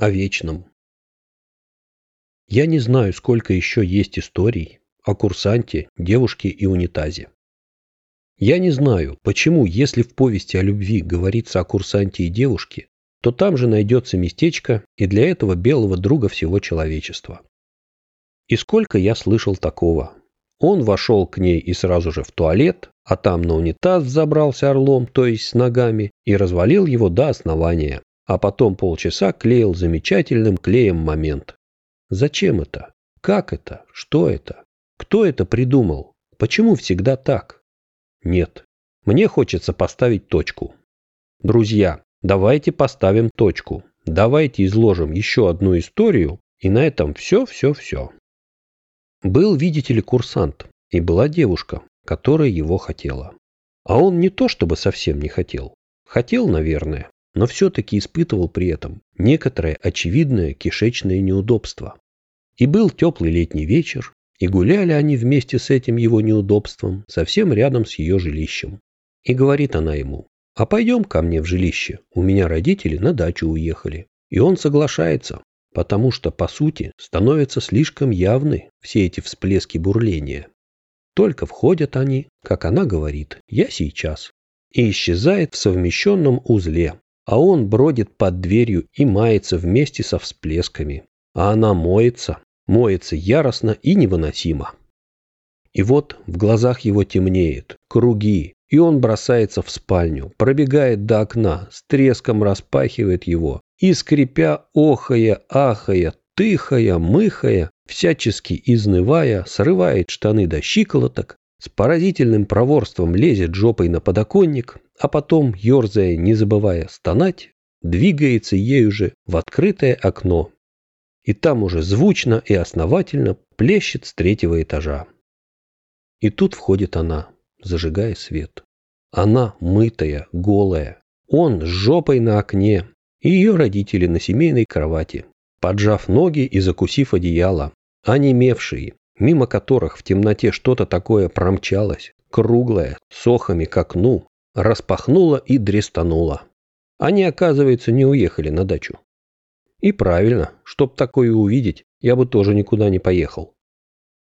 о вечном. Я не знаю, сколько еще есть историй о курсанте, девушке и унитазе. Я не знаю, почему, если в повести о любви говорится о курсанте и девушке, то там же найдется местечко и для этого белого друга всего человечества. И сколько я слышал такого. Он вошел к ней и сразу же в туалет, а там на унитаз забрался орлом, то есть с ногами, и развалил его до основания, а потом полчаса клеил замечательным клеем момент. Зачем это? Как это? Что это? Кто это придумал? Почему всегда так? Нет. Мне хочется поставить точку. Друзья, давайте поставим точку. Давайте изложим еще одну историю, и на этом все-все-все. Был, видите ли, курсант, и была девушка, которая его хотела. А он не то чтобы совсем не хотел. Хотел, наверное, но все-таки испытывал при этом некоторое очевидное кишечное неудобство. И был теплый летний вечер, и гуляли они вместе с этим его неудобством совсем рядом с ее жилищем. И говорит она ему, а пойдем ко мне в жилище, у меня родители на дачу уехали. И он соглашается, потому что, по сути, становятся слишком явны все эти всплески бурления. Только входят они, как она говорит, я сейчас, и исчезает в совмещенном узле, а он бродит под дверью и мается вместе со всплесками. А она моется, моется яростно и невыносимо. И вот в глазах его темнеет, круги, и он бросается в спальню, пробегает до окна, с треском распахивает его и, скрипя, охая, ахая, тыхая, мыхая, всячески изнывая, срывает штаны до щиколоток, с поразительным проворством лезет жопой на подоконник, а потом, ерзая, не забывая стонать, двигается ею же в открытое окно. И там уже звучно и основательно плещет с третьего этажа. И тут входит она, зажигая свет. Она мытая, голая. Он с жопой на окне. И ее родители на семейной кровати, поджав ноги и закусив одеяло, онемевшие, мимо которых в темноте что-то такое промчалось, круглое, с охами к окну, распахнула и дрестанула. Они, оказывается, не уехали на дачу. И правильно, чтоб такое увидеть, я бы тоже никуда не поехал.